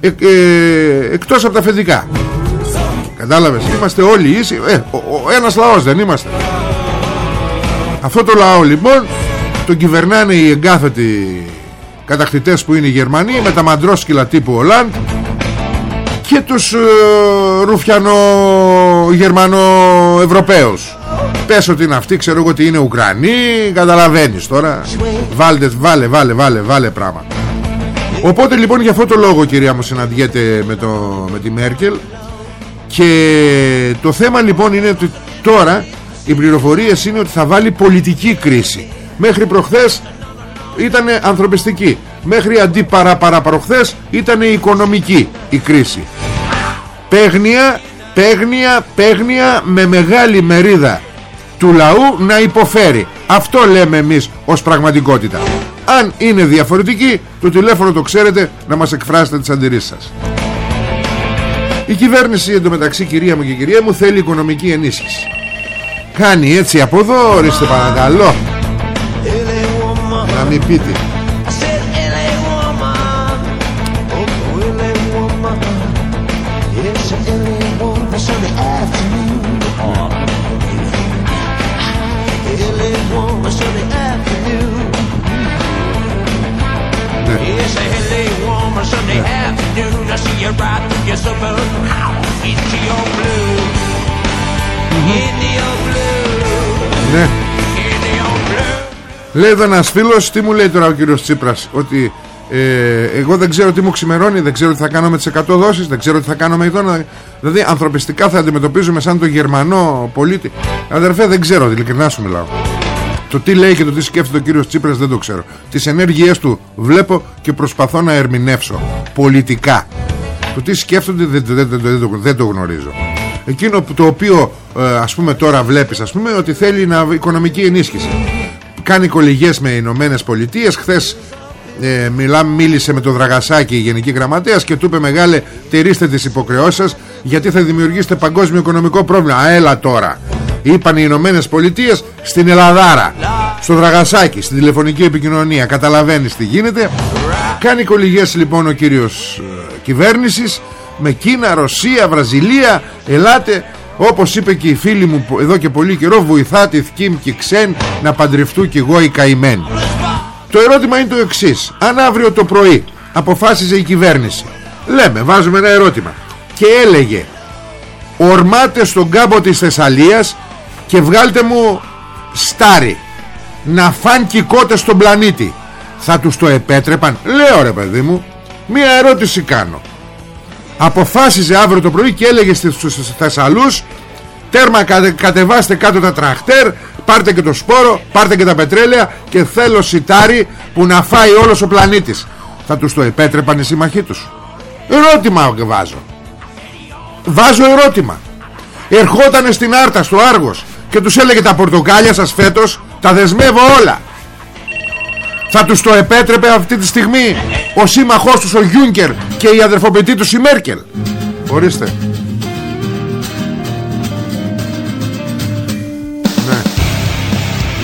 ε, ε, Εκτός από τα αφεντικά Κατάλαβες Είμαστε όλοι ίσοι ε, ο, ο, Ένας λαός δεν είμαστε αυτό το λαό λοιπόν τον κυβερνάνε οι εγκάθετοι κατακτητές που είναι οι Γερμανοί με τα μαντρόσκυλα τύπου Ολάντ και τους ε, ρουφιανο γερμανο ευρωπαίους πες ότι είναι αυτοί ξέρω εγώ ότι είναι Ουκρανοί καταλαβαίνεις τώρα. Βάλτε, βάλε βάλε βάλε βάλε πράγμα οπότε λοιπόν για αυτό το λόγο κυρία μου συναντιέται με, το, με τη Μέρκελ. Και το θέμα λοιπόν είναι ότι τώρα οι πληροφορίες είναι ότι θα βάλει πολιτική κρίση. Μέχρι προχθές ήταν ανθρωπιστική. Μέχρι αντί παρά παρά προχθές ήταν οικονομική η κρίση. Παίγνια, παίγνια, παίγνια με μεγάλη μερίδα του λαού να υποφέρει. Αυτό λέμε εμείς ως πραγματικότητα. Αν είναι διαφορετική το τηλέφωνο το ξέρετε να μας εκφράσετε τις αντιρρήσεις σας. Η κυβέρνηση εντωμεταξύ κυρία μου και κυρία μου θέλει οικονομική ενίσχυση κάνει έτσι από εδώ ορίστε παρακαλώ. Να μην πείτε Ναι. Λέει εδώ ένας φίλος Τι μου λέει τώρα ο κύριος Τσίπρας Ότι ε, εγώ δεν ξέρω τι μου ξημερώνει Δεν ξέρω τι θα κάνω με τις 100 δόσεις Δεν ξέρω τι θα κάνω με εδώ Δηλαδή ανθρωπιστικά θα αντιμετωπίζουμε σαν το γερμανό πολίτη. Αδερφέ δεν ξέρω ειλικρινά σου μιλάω. Το τι λέει και το τι σκέφτεται ο κύριος Τσίπρας δεν το ξέρω. Τις ενέργειές του βλέπω και προσπαθώ να ερμηνεύσω Πολιτικά. Το τι σκέφτονται δεν, δεν, δεν, δεν το γνωρίζω Εκείνο το οποίο ε, ας πούμε τώρα βλέπεις ας πούμε ότι θέλει να, οικονομική ενίσχυση. Κάνει κολυγές με Ηνωμένες Πολιτείες. Χθες ε, μιλά, μίλησε με τον Δραγασάκη η Γενική Γραμματέας και του είπε μεγάλε τηρήστε τις υποχρεώσεις σας γιατί θα δημιουργήσετε παγκόσμιο οικονομικό πρόβλημα Α, έλα τώρα είπαν οι Ηνωμένες Πολιτείες στην Ελλαδάρα στο Δραγασάκη στην τηλεφωνική επικοινωνία καταλαβαίνεις τι γίνεται κάνει κολυγές λοιπόν ο κύριος ε, κυβέρνησης με Κίνα, Ρωσία, Βραζιλία ελάτε όπως είπε και η φίλη μου εδώ και πολύ καιρό βοηθάτε Θκίμ και Ξέν να παντρευτούν κι εγώ οι καημένοι το ερώτημα είναι το εξής. αν αύριο το πρωί αποφάσιζε η κυβέρνηση λέμε βάζουμε ένα ερώτημα και έλεγε ορμάτε στον κάμπο της Θεσσαλίας και βγάλτε μου στάρι να φάν κότες στον πλανήτη θα τους το επέτρεπαν. Λέω ρε παιδί μου μία ερώτηση κάνω αποφάσιζε αύριο το πρωί και έλεγε στους Θεσσαλούς τέρμα κατεβάστε κάτω τα τραχτέρ πάρτε και το σπόρο πάρτε και τα πετρέλαια και θέλω σιτάρι που να φάει όλος ο πλανήτης θα τους το επέτρεπαν οι συμμαχοί τους. Ερώτημα βάζω. Βάζω ερώτημα. Ερχότανε στην Άρτα στο Άργος και τους έλεγε τα πορτοκάλια σας φέτος τα δεσμεύω όλα θα τους το επέτρεπε αυτή τη στιγμή ο σύμμαχός τους ο Γιούνκερ και η αδερφοποιητή τους η Μέρκελ. Ορίστε. Ναι.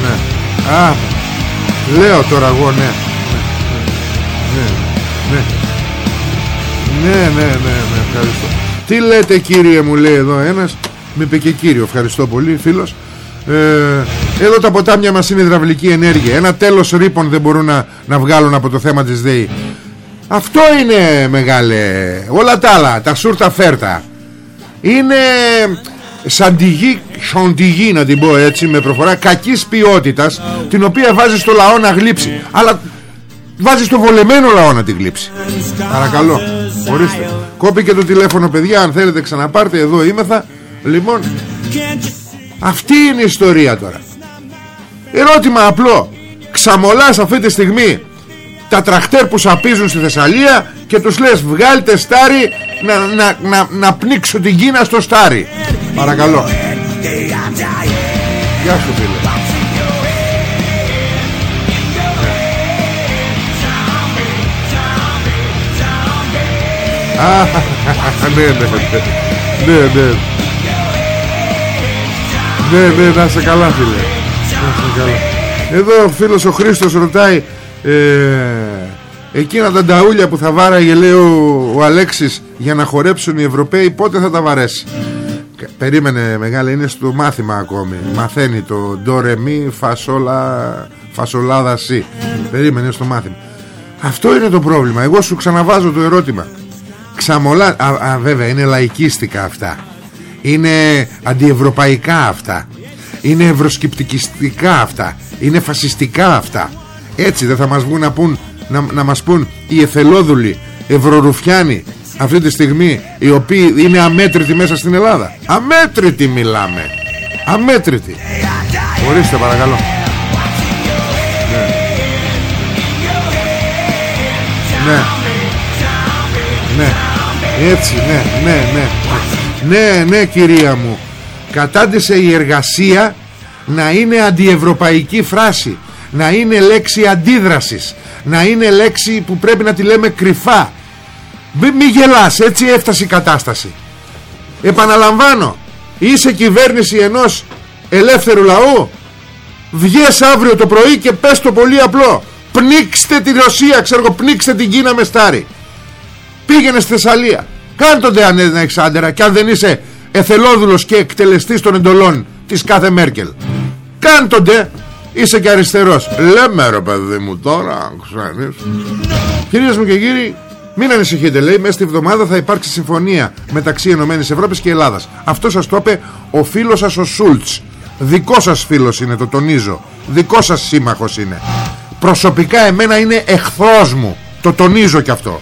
Ναι. Α λέω τώρα εγώ ναι. Ναι ναι. Ναι ναι ναι ναι ευχαριστώ. Τι λέτε κύριε μου λέει εδώ ένας. Με είπε και κύριο ευχαριστώ πολύ φίλος. Ε, εδώ τα ποτάμια μας είναι υδραυλική ενέργεια. Ένα τέλος ρήπων δεν μπορούν να, να βγάλουν από το θέμα της ΔΕΗ. Αυτό είναι μεγάλε. Όλα τα άλλα, τα σούρτα φέρτα. Είναι σαντιγή, σαντιγή να την πω έτσι Με προφορά κακής ποιότητας Την οποία βάζει στο λαό να γλύψει. Αλλά βάζει στο βολεμένο λαό να την γλύψει. Παρακαλώ Ορίστε. Κόπηκε το τηλέφωνο παιδιά Αν θέλετε ξαναπάρτε εδώ είμεθα Λοιπόν αυτή είναι η ιστορία τώρα Ερώτημα απλό. Ξαμολάς αυτή τη στιγμή Τα τραχτέρ που σαπίζουν στη Θεσσαλία Και τους λες βγάλτε στάρι να, να, να, να πνίξω την Κίνα στο στάρι Παρακαλώ. Γεια σου φίλε. Ναι, ναι, ναι, ναι, ναι. Ναι, ναι, να είσαι καλά φίλε. Να καλά Εδώ ο φίλος ο Χρήστος ρωτάει ε, Εκείνα τα νταούλια που θα βάραγε λέει ο, ο Αλέξης Για να χορέψουν οι Ευρωπαίοι Πότε θα τα βαρέσει; Περίμενε μεγάλη είναι στο μάθημα ακόμη. Μαθαίνει το ντορε μη φασόλα Φασολάδα σι. Περίμενε στο μάθημα. Αυτό είναι το πρόβλημα. Εγώ σου ξαναβάζω το ερώτημα. Ξαμολά α, α, Βέβαια είναι λαϊκίστικα αυτά. Είναι αντιευρωπαϊκά αυτά είναι ευρωσκεπτικιστικά αυτά. Είναι φασιστικά αυτά. Έτσι δεν θα μας βγουν να, πούν, να, να μας πούν οι εθελόδουλοι ευρωρουφιάνοι αυτή τη στιγμή οι οποίοι είναι αμέτρητοι μέσα στην Ελλάδα. Αμέτρητοι μιλάμε. Αμέτρητοι. Ορίστε παρακαλώ. Ναι ναι. Ναι. Έτσι ναι ναι ναι. Ναι, ναι κυρία μου Κατάντησε η εργασία να είναι αντιευρωπαϊκή φράση Να είναι λέξη αντίδρασης Να είναι λέξη που πρέπει να τη λέμε κρυφά. Μην μη γελάς, έτσι έφτασε η κατάσταση. Επαναλαμβάνω Είσαι κυβέρνηση ενός ελεύθερου λαού; Βγες αύριο το πρωί και πες το πολύ απλό. Πνίξτε τη Ρωσία, ξέρω πνίξτε την Κίνα με στάρι. Πήγαινε στη Θεσσαλία. Κάντοντε αν δεν έχεις άντερα Και αν δεν είσαι εθελόδουλος και εκτελεστής των εντολών Της κάθε Μέρκελ. Κάντοντε Είσαι και αριστερός. Λέμε ρε παιδί μου τώρα ξέρεις. Κυρίες μου και κύριοι μην ανησυχείτε λέει Μέσα στη βδομάδα θα υπάρξει συμφωνία Μεταξύ Ενωμένης Ευρώπης και Ελλάδας. Αυτό σας το είπε ο φίλος σας ο Σούλτς. Δικό σας φίλος είναι το τονίζω. Δικό σας σύμμαχος είναι. Προσωπικά εμένα είναι εχθρός μου. Το τονίζω κι αυτό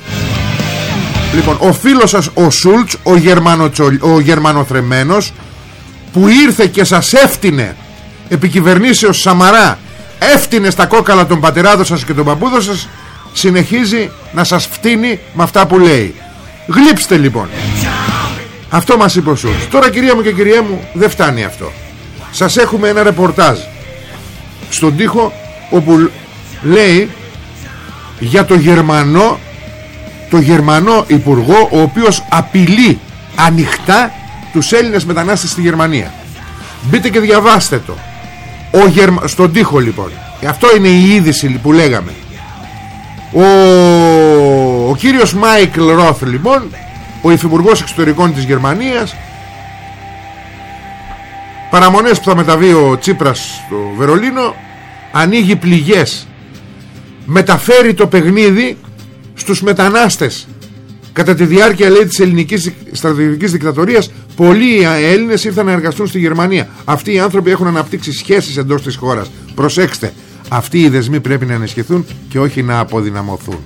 Λοιπόν, ο φίλος σας ο Σούλτς, ο, Γερμανοτσολ, ο Γερμανοθρεμένος που ήρθε και σας έφτινε επικυβερνήσεως Σαμαρά έφτινε στα κόκαλα των πατεράδων σας και των παππούδων σας συνεχίζει να σας φτύνει με αυτά που λέει. Γλύψτε λοιπόν. Αυτό μας είπε ο Σούλτς. Τώρα κυρία μου και κυρία μου δεν φτάνει αυτό. Σας έχουμε ένα ρεπορτάζ στον τοίχο όπου λέει για το Γερμανό το Γερμανό Υπουργό ο οποίος απειλεί ανοιχτά τους Έλληνες μετανάστες στη Γερμανία. Μπείτε και διαβάστε το. Ο Γερμα... στον τοίχο λοιπόν. Αυτό είναι η είδηση που λέγαμε. Ο, ο κύριος Μάικλ Ρόθ λοιπόν ο υφυπουργός εξωτερικών της Γερμανίας παραμονές που θα μεταβεί ο Τσίπρας στο Βερολίνο ανοίγει πληγές μεταφέρει το παιχνίδι στους μετανάστες κατά τη διάρκεια λέει της ελληνικής στρατηγικής δικτατορίας Πολλοί Έλληνες ήρθαν να εργαστούν στη Γερμανία. Αυτοί οι άνθρωποι έχουν αναπτύξει σχέσεις εντός της χώρας. Προσέξτε, αυτοί οι δεσμοί πρέπει να ενισχυθούν και όχι να αποδυναμωθούν.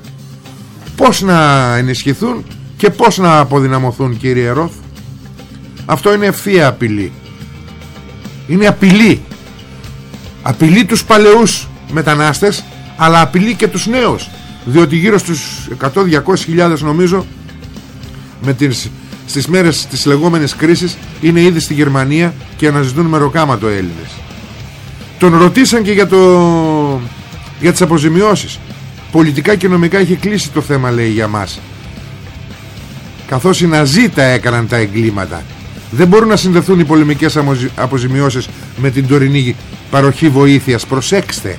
Πώς να ενισχυθούν και πώς να αποδυναμωθούν κύριε Ρώθ. Αυτό είναι ευθεία απειλή. Είναι απειλή. Απειλεί τους παλαιούς μετανάστες αλλά απειλεί και τους νέους διότι γύρω στους 100-200 χιλιάδες νομίζω με τις, στις μέρες της λεγόμενης κρίσης είναι ήδη στη Γερμανία και αναζητούν μεροκάματο Έλληνες. Τον ρωτήσαν και για, το, για τις αποζημιώσεις. Πολιτικά και νομικά έχει κλείσει το θέμα λέει για μας. Καθώς οι Ναζί τα έκαναν τα εγκλήματα. Δεν μπορούν να συνδεθούν οι πολεμικές αποζημιώσεις με την τωρινή παροχή βοήθειας. Προσέξτε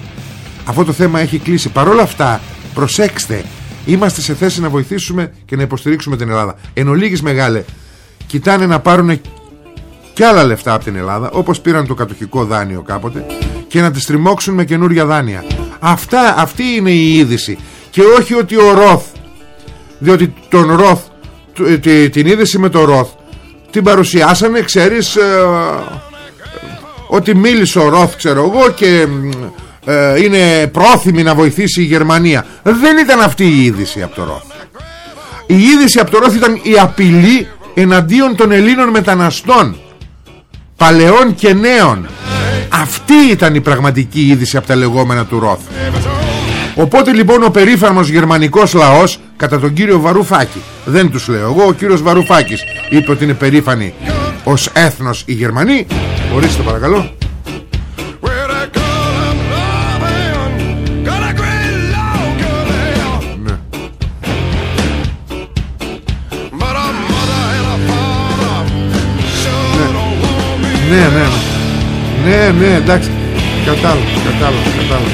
αυτό το θέμα έχει κλείσει. Παρόλα αυτά προσέξτε είμαστε σε θέση να βοηθήσουμε και να υποστηρίξουμε την Ελλάδα. Εν ολίγης μεγάλε κοιτάνε να πάρουν και άλλα λεφτά από την Ελλάδα όπως πήραν το κατοχικό δάνειο κάποτε και να τις τριμώξουν με καινούρια δάνεια. Αυτά, αυτή είναι η είδηση. Και όχι ότι ο Ροθ διότι τον Ροθ την είδηση με τον Ροθ την παρουσιάσανε ξέρεις ε, ότι μίλησε ο Ροθ ξέρω εγώ και ε, είναι πρόθυμη να βοηθήσει η Γερμανία. Δεν ήταν αυτή η είδηση από το Ροθ η είδηση από το Ροθ ήταν η απειλή εναντίον των Ελλήνων μεταναστών παλαιών και νέων. Αυτή ήταν η πραγματική είδηση από τα λεγόμενα του Ροθ Οπότε λοιπόν ο περήφανος γερμανικός λαός κατά τον κύριο Βαρουφάκη δεν τους λέω εγώ ο κύριος Βαρουφάκης είπε ότι είναι περήφανοι ως έθνος οι Γερμανοί. Ορίστε παρακαλώ Ναι, ναι, ναι. Ναι, ναι, εντάξει. Κατάλαβα, κατάλαβα, κατάλαβα.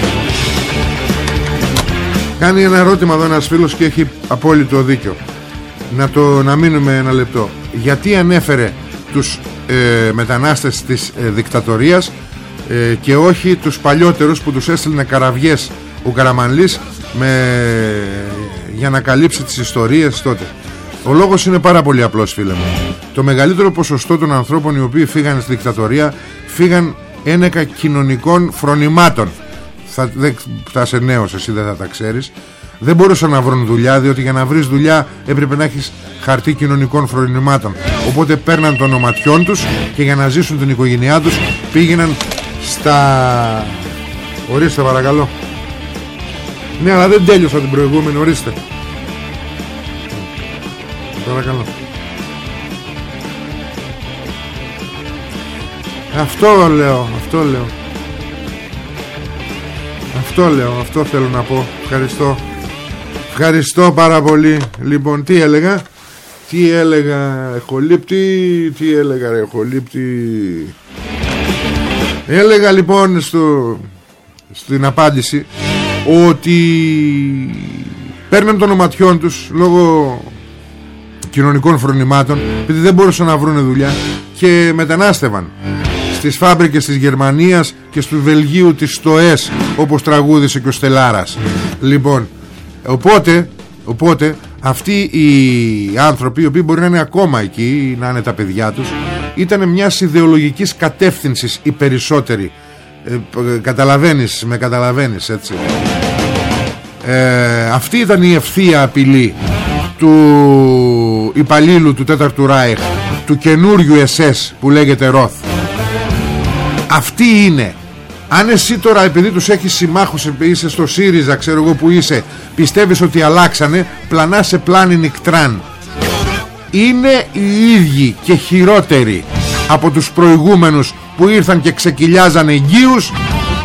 Κάνει ένα ερώτημα εδώ ένας φίλος και έχει απόλυτο δίκιο. Να το να μείνουμε ένα λεπτό. Γιατί ανέφερε τους ε, μετανάστες της ε, δικτατορίας ε, και όχι τους παλιότερους που τους έστειλνε καραβιές ο Καραμανλής με, για να καλύψει τις ιστορίες τότε; Ο λόγος είναι πάρα πολύ απλός φίλε μου. Το μεγαλύτερο ποσοστό των ανθρώπων οι οποίοι φύγαν στη δικτατορία φύγαν ένεκα κοινωνικών φρονημάτων. Θα, δεν, θα είσαι νέος εσύ δεν θα τα ξέρεις. Δεν μπορούσαν να βρουν δουλειά διότι για να βρεις δουλειά έπρεπε να έχεις χαρτί κοινωνικών φρονημάτων. Οπότε παίρναν των οματιών τους και για να ζήσουν την οικογένειά τους πήγαιναν στα... Ορίστε παρακαλώ. Ναι αλλά δεν τέλειωσα την προηγούμενη ορίστε. Παρακαλώ. Αυτό λέω, αυτό λέω. Αυτό λέω, αυτό θέλω να πω. Ευχαριστώ. Ευχαριστώ πάρα πολύ. Λοιπόν, τι έλεγα; Τι έλεγα εχολύπτη, τι έλεγα ρε εχολύπτη. Έλεγα λοιπόν στο, στην απάντηση ότι παίρναν των οματιών τους λόγω κοινωνικών φρονημάτων επειδή δεν μπορούσαν να βρουν δουλειά και μετανάστευαν στις φάμπρικες της Γερμανίας και στους Βελγίου της ΣΤΟΕΣ όπως τραγούδισε και ο Στελάρας. Λοιπόν οπότε, οπότε αυτοί οι άνθρωποι οι οποίοι μπορεί να είναι ακόμα εκεί να είναι τα παιδιά τους ήταν μιας ιδεολογικής κατεύθυνσης οι περισσότεροι. Ε, καταλαβαίνεις με καταλαβαίνεις έτσι. Ε, αυτή ήταν η ευθεία απειλή του υπαλλήλου του τέταρτου Ράιχ του καινούριου SS που λέγεται Ροθ αυτή είναι. Αν εσύ τώρα επειδή τους έχεις συμμάχους είσαι στο ΣΥΡΙΖΑ ξέρω εγώ που είσαι πιστεύεις ότι αλλάξανε πλανάς σε πλάνη νικτράν είναι οι ίδιοι και χειρότεροι από τους προηγούμενους που ήρθαν και ξεκυλιάζανε εγγύους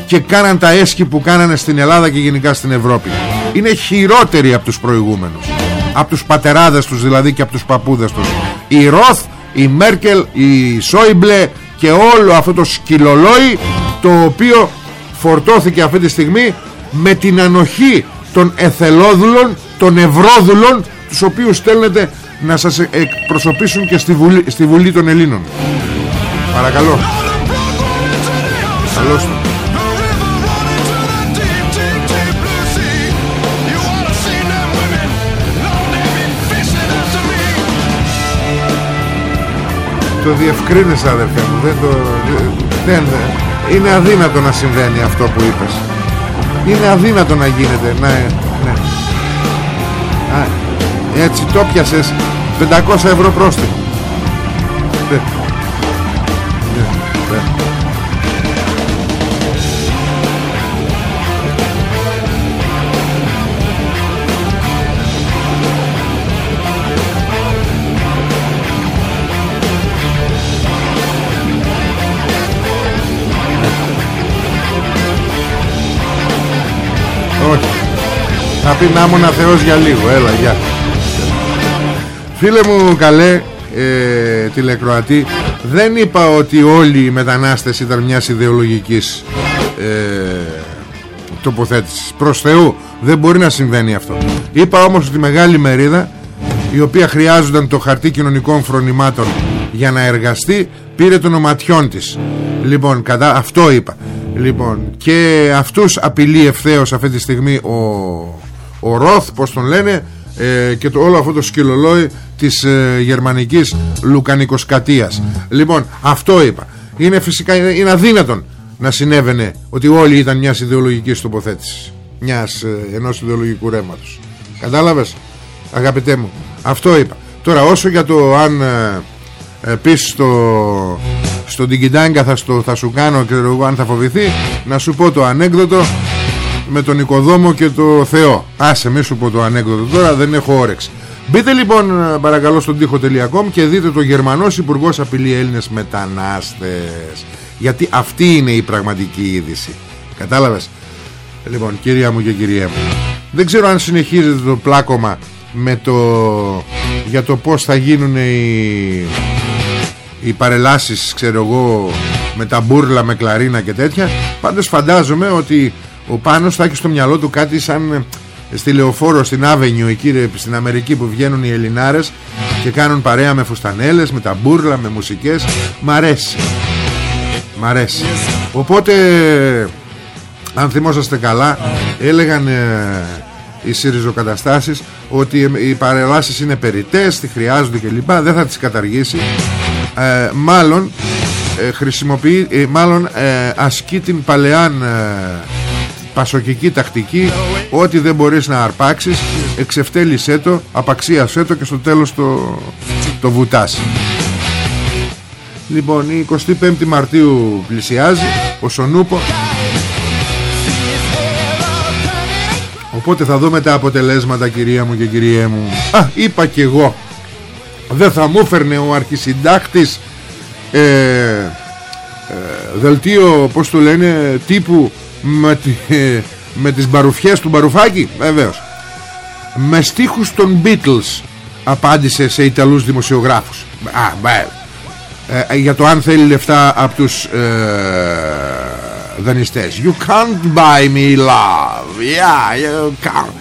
και κάναν τα έσχη που κάνανε στην Ελλάδα και γενικά στην Ευρώπη. Είναι χειρότεροι από τους προηγούμενους από τους πατεράδες τους δηλαδή και από τους παππούδες τους. Η Ροθ, η Μέρκελ, η Σόιμπλε και όλο αυτό το σκυλολόι το οποίο φορτώθηκε αυτή τη στιγμή με την ανοχή των εθελόδουλων, των ευρώδουλων τους οποίους στέλνετε να σας εκπροσωπήσουν και στη Βουλή, στη Βουλή των Ελλήνων. Παρακαλώ. Καλώς το διευκρίνεις αδερφέ μου δεν το, δεν, είναι αδύνατο να συμβαίνει αυτό που είπες είναι αδύνατο να γίνεται ναι, ναι. Α, έτσι το πιασες 500 ευρώ πρόστιμο πει να ήμουν Θεός για λίγο. Έλα γεια. Φίλε μου καλέ ε, Τηλεκροατή Δεν είπα ότι όλοι οι μετανάστες Ήταν μιας ιδεολογικής ε, Τοποθέτησης. Προς Θεού δεν μπορεί να συμβαίνει αυτό. Είπα όμως ότι μεγάλη μερίδα Η οποία χρειάζονταν το χαρτί κοινωνικών φρονημάτων Για να εργαστεί Πήρε τον οματιών της. Λοιπόν κατά αυτό είπα. Λοιπόν και αυτούς απειλεί ευθέως αυτή τη στιγμή ο ο Ροθ πως τον λένε ε, και το, όλο αυτό το σκυλολόι της ε, γερμανικής λουκανικοσκατίας. Λοιπόν αυτό είπα. Είναι φυσικά είναι αδύνατον να συνέβαινε ότι όλοι ήταν μιας ιδεολογικής τοποθέτησης μιας, ε, ενός ιδεολογικού ρεύματος. Κατάλαβες αγαπητέ μου. Αυτό είπα. Τώρα όσο για το αν ε, ε πεις στο, στον Τιγκιντάγκα θα, θα σου κάνω και αν θα φοβηθεί να σου πω το ανέκδοτο με τον οικοδόμο και το Θεό. Άσε μη σου πω το ανέκδοτο τώρα δεν έχω όρεξη. Μπείτε λοιπόν παρακαλώ στον τοίχο.com και δείτε το Γερμανός Υπουργός απειλεί Έλληνες μετανάστες. Γιατί αυτή είναι η πραγματική είδηση. Κατάλαβες; Λοιπόν κυρία μου και κυρία μου Δεν ξέρω αν συνεχίζεται το πλάκωμα με το... για το πως θα γίνουν οι, οι παρελάσεις ξέρω εγώ με τα μπούρλα, με κλαρίνα και τέτοια. Πάντως φαντάζομαι ότι ο Πάνος θα έχει στο μυαλό του κάτι σαν ε, στη Λεωφόρο στην Άβενιου εκεί στην Αμερική που βγαίνουν οι Ελληνάρες και κάνουν παρέα με φουστανέλες, με τα μπουρλα, με μουσικές. Μ' αρέσει. Μ' αρέσει. Οπότε αν θυμόσαστε καλά έλεγαν ε, οι ΣΥΡΙΖΟΚαταστάσεις ότι οι παρελάσεις είναι περιττές, τη χρειάζονται κλπ. Δεν θα τις καταργήσει. Ε, μάλλον ε, χρησιμοποιεί, ε, μάλλον ασκεί την παλαιάν πασοκική τακτική ό,τι δεν μπορείς να αρπάξεις εξευτέλισέ το, απαξίασέ το και στο τέλος το, το βουτάς. Λοιπόν η 25η Μαρτίου πλησιάζει ο Σονούπο. Οπότε θα δούμε τα αποτελέσματα κυρία μου και κυρία μου. Α είπα και εγώ δεν θα μου φέρνε ο αρχισυντάκτης ε, ε, δελτίο πως το λένε τύπου με, τη, με τις μπαρουφιές του Μπαρουφάκη βεβαίως. Με στίχους των Beatles απάντησε σε Ιταλούς δημοσιογράφους. Α, ε, για το αν θέλει λεφτά από τους ε, δανειστές. You can't buy me love. Yeah, you can't.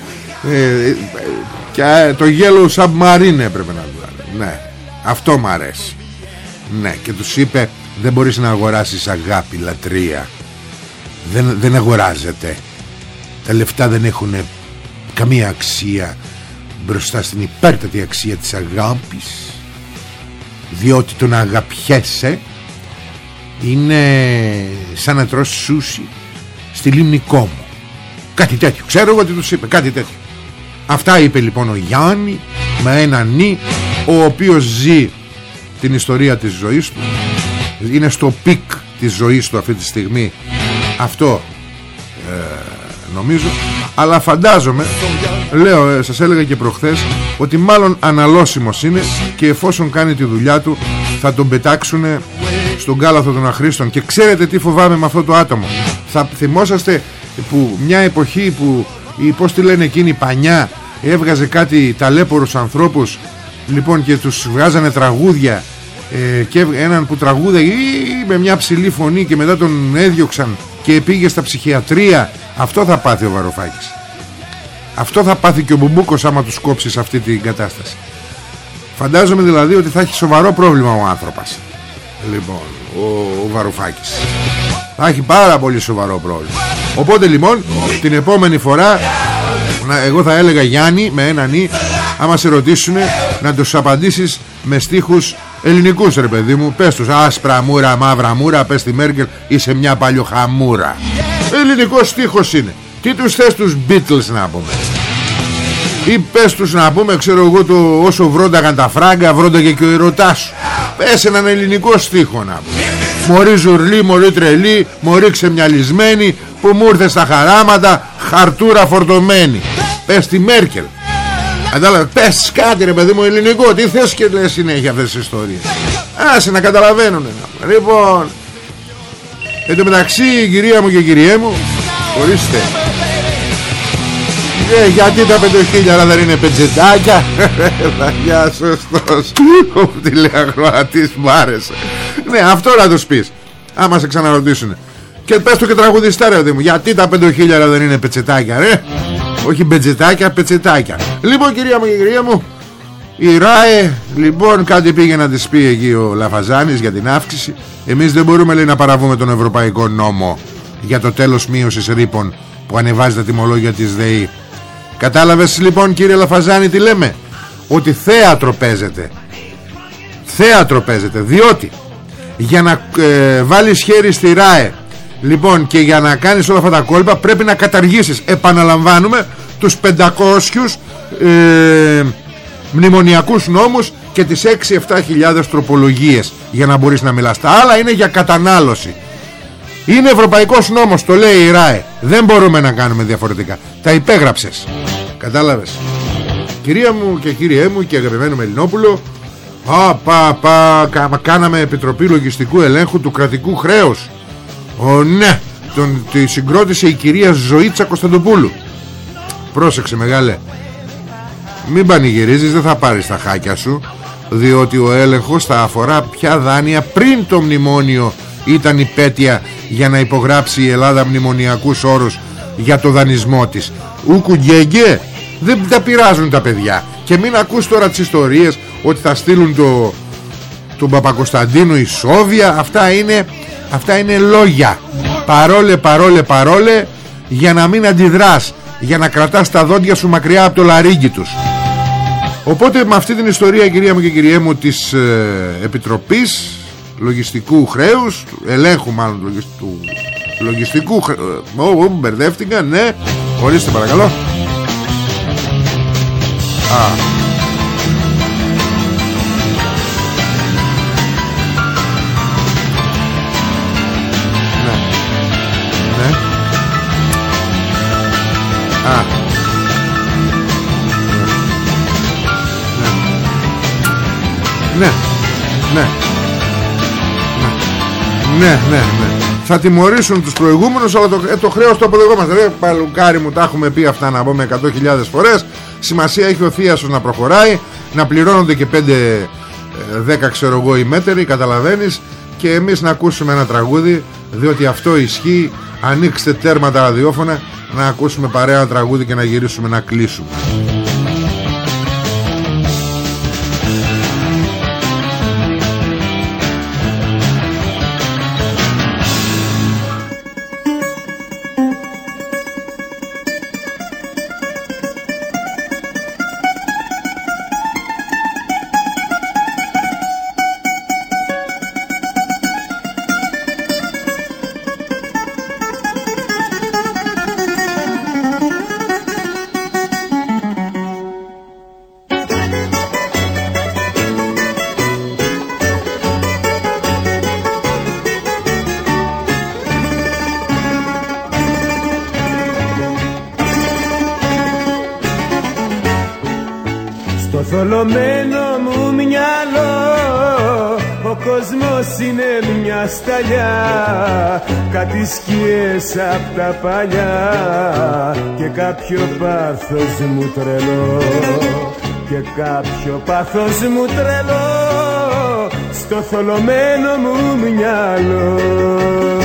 Ε, και το Yellow Submarine έπρεπε να βγάλει. Ναι, αυτό μου αρέσει. Ναι, και τους είπε δεν μπορείς να αγοράσεις αγάπη, λατρεία δεν, δεν αγοράζεται. Τα λεφτά δεν έχουν καμία αξία μπροστά στην υπέρτατη αξία της αγάπης διότι το να αγαπιέσαι είναι σαν να τρως σούσι στη λίμνη Κόμο κάτι τέτοιο. Ξέρω εγώ τι τους είπε. Κάτι τέτοιο. Αυτά είπε λοιπόν ο Γιάννη με ένα νι ο οποίος ζει την ιστορία της ζωής του. Είναι στο peak της ζωής του αυτή τη στιγμή αυτό ε, νομίζω. Αλλά φαντάζομαι λέω ε, σας έλεγα και προχθές ότι μάλλον αναλώσιμος είναι και εφόσον κάνει τη δουλειά του θα τον πετάξουν στον κάλαθο των αχρήστων. Και ξέρετε τι φοβάμαι με αυτό το άτομο. Θα θυμόσαστε που μια εποχή που η, πώς τη λένε εκείνη πανιά έβγαζε κάτι ταλέπορους ανθρώπους λοιπόν και τους βγάζανε τραγούδια ε, και έναν που τραγούδαγε με μια ψηλή φωνή και μετά τον έδιωξαν και πήγε στα ψυχιατρία. Αυτό θα πάθει ο Βαροφάκης αυτό θα πάθει και ο Μπουμπούκος άμα τους κόψεις σε αυτή την κατάσταση. Φαντάζομαι δηλαδή ότι θα έχει σοβαρό πρόβλημα ο άνθρωπος. Λοιπόν ο, ο Βαρουφάκης. Θα έχει πάρα πολύ σοβαρό πρόβλημα. Οπότε λοιπόν την επόμενη φορά εγώ θα έλεγα Γιάννη με ένα νι άμα σε ρωτήσουν να τους απαντήσεις με στίχους Ελληνικούς ρε παιδί μου Πες τους άσπρα μούρα μαύρα μούρα Πες τη Μέρκελ είσαι μια παλιοχαμούρα. Ελληνικός στίχος είναι. Τι τους θες τους Beatles να πούμε; Ή πες τους να πούμε Ξέρω εγώ το όσο βρόνταγαν τα φράγκα Βρόνταγε και ο ερωτάς σου Πες έναν ελληνικό στίχο να πούμε. Μωρή ζουρλή, μωρή τρελή Μωρή ξεμιαλισμένη Που μου ήρθε στα χαράματα Χαρτούρα φορτωμένη. Πες τη Μέρκελ Κατάλαβε, πες κάτι ρε παιδί μου ελληνικό Τι θες και λες συνέχεια αυτές τις ιστορίες. Άσε να καταλαβαίνουν Λοιπόν Εν τω μεταξύ κυρία μου και κυριέ μου Ορίστε. Ε, γιατί τα πεντοχίλιαρα δεν είναι πετζετάκια; Λαγιά σωστός Ο λέει αγροατής μου άρεσε. Ναι αυτό να τους πεις Άμα σε ξαναρωτήσουν Και πες του και τραγουδιστά ρε μου Γιατί τα πεντοχίλιαρα δεν είναι πετσετάκια ρε; Όχι μπετζετάκια, πετσετάκια. Λοιπόν κυρία μου και κυρία μου Η ΡΑΕ λοιπόν κάτι πήγε να της πει εκεί ο Λαφαζάνης για την αύξηση. Εμείς δεν μπορούμε λέει να παραβούμε τον Ευρωπαϊκό νόμο Για το τέλος μείωσης ρήπων Που ανεβάζει τα τιμολόγια της ΔΕΗ. Κατάλαβες λοιπόν κύριε Λαφαζάνη τι λέμε; Ότι θέατρο παίζεται. Θέατρο παίζεται Διότι για να ε, βάλεις χέρι στη ΡΑΕ Λοιπόν και για να κάνεις όλα αυτά τα κόλπα πρέπει να καταργήσεις Επαναλαμβάνουμε τους 500 ε, μνημονιακούς νόμους και τις 6-7 χιλιάδες τροπολογίες για να μπορείς να μιλάς. Τα άλλα είναι για κατανάλωση. Είναι ευρωπαϊκός νόμος, το λέει η ΡΑΕ. Δεν μπορούμε να κάνουμε διαφορετικά. Τα υπέγραψες. Κατάλαβες. Κυρία μου και κύριέ μου και αγαπημένο Μελινόπουλο, πα, πα, πα, κάναμε επιτροπή λογιστικού ελέγχου του κρατικού χρέους. Ο ναι. Τον, Τη συγκρότησε η κυρία Ζωήτσα Κωνσταντοπούλου. Πρόσεξε μεγάλε. Μην πανηγυρίζεις Δεν θα πάρεις τα χάκια σου Διότι ο έλεγχος θα αφορά πια δάνεια Πριν το μνημόνιο Ήταν υπέτεια για να υπογράψει η Ελλάδα Μνημονιακούς όρους Για το δανεισμό της. Ούκου γκέγκε Δεν τα πειράζουν τα παιδιά. Και μην ακούς τώρα τις ιστορίες Ότι θα στείλουν το τον Παπακοσταντίνου η Σόβια. Αυτά είναι Αυτά είναι λόγια. Παρόλε παρόλε παρόλε Για να μην αντιδράς Για να κρατάς τα δόντια σου μακριά από το λαρίγκι τους. Οπότε με αυτή την ιστορία κυρία μου και κυριέ μου Της ε, Επιτροπής Λογιστικού χρέους Ελέγχου μάλλον του Λογιστικού χρέους Μπερδεύτηκα ναι. Ορίστε παρακαλώ. Α Ναι. Ναι. Ναι, ναι, ναι. Θα τιμωρήσουν τους προηγούμενους Αλλά το, ε, το χρέος το αποδεγόμαστε Ρε παλουκάρι μου τα έχουμε πει αυτά να πούμε 100.000 φορές Σημασία έχει ο θείασος να προχωράει Να πληρώνονται και 5 10 ε, ξέρω εγώ οι μέτεροι Καταλαβαίνεις Και εμείς να ακούσουμε ένα τραγούδι Διότι αυτό ισχύει Ανοίξτε τέρμα τα ραδιόφωνα Να ακούσουμε παρέα τραγούδι και να γυρίσουμε να κλείσουμε κόσμος είναι μια σταλιά. Κάτι σκιές απ' τα παλιά. Και κάποιο πάθος μου τρελό. Και κάποιο πάθος μου τρελό. Στο θολωμένο μου μυαλό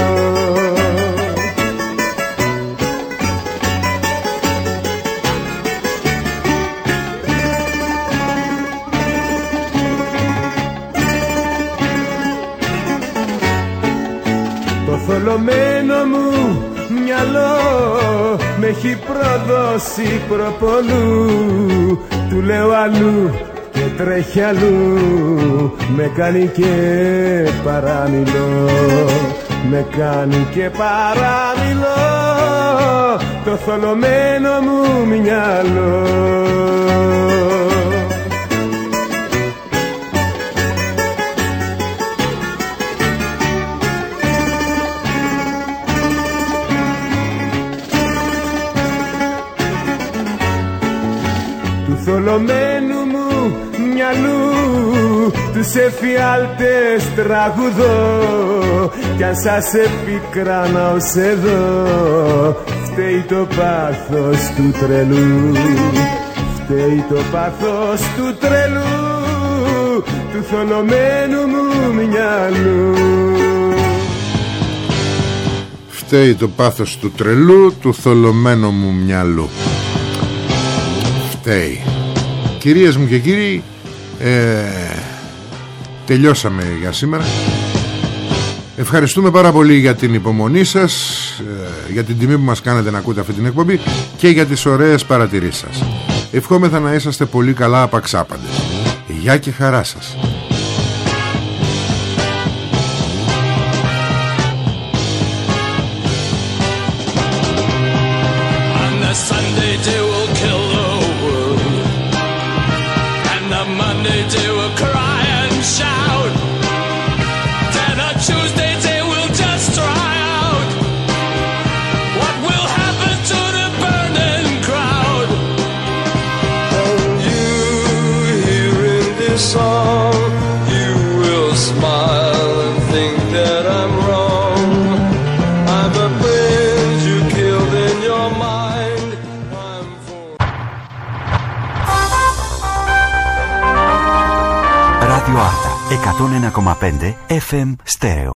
θολωμένο μου μυαλό με έχει προδώσει προπολού του λέω αλλού και και τρέχει αλλού. Με κάνει και παραμιλώ. Με κάνει και παραμιλώ. Το θολωμένο μου μυαλό θολωμένου μου μυαλού τους εφιάλτες τραγουδώ. Κι αν σας επικράνα ως εδώ φταίει το πάθος του τρελού. Φταίει το πάθος του τρελού του θολωμένου μου μυαλού. Φταίει το πάθος του τρελού του θολωμένου μου μυαλού Φταίει Κυρίες μου και κύριοι ε, Τελειώσαμε για σήμερα. Ευχαριστούμε πάρα πολύ για την υπομονή σας ε, Για την τιμή που μας κάνετε να ακούτε αυτή την εκπομπή Και για τις ωραίες παρατηρήσεις σας. Ευχόμεθα να είσαστε πολύ καλά απαξάπαντες. Γεια και χαρά σας FM Stereo.